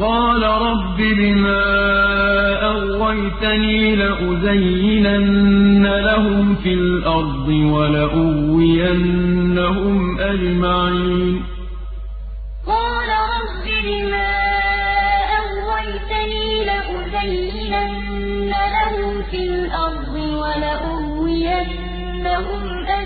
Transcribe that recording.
قَالَ رَبِّ بِمَا أَغْوَيْتَنِي لَأُزَيِّنَنَّ لَهُمْ فِي الْأَرْضِ وَلَأُغْوِيَنَّهُمْ أَجْمَعِينَ. قَالَ رَبِّ بِمَا أَغْوَيْتَنِي لَأُزَيِّنَنَّ لَهُمْ فِي الْأَرْضِ وَلَأُغْوِيَنَّهُمْ أَجْمَعِينَ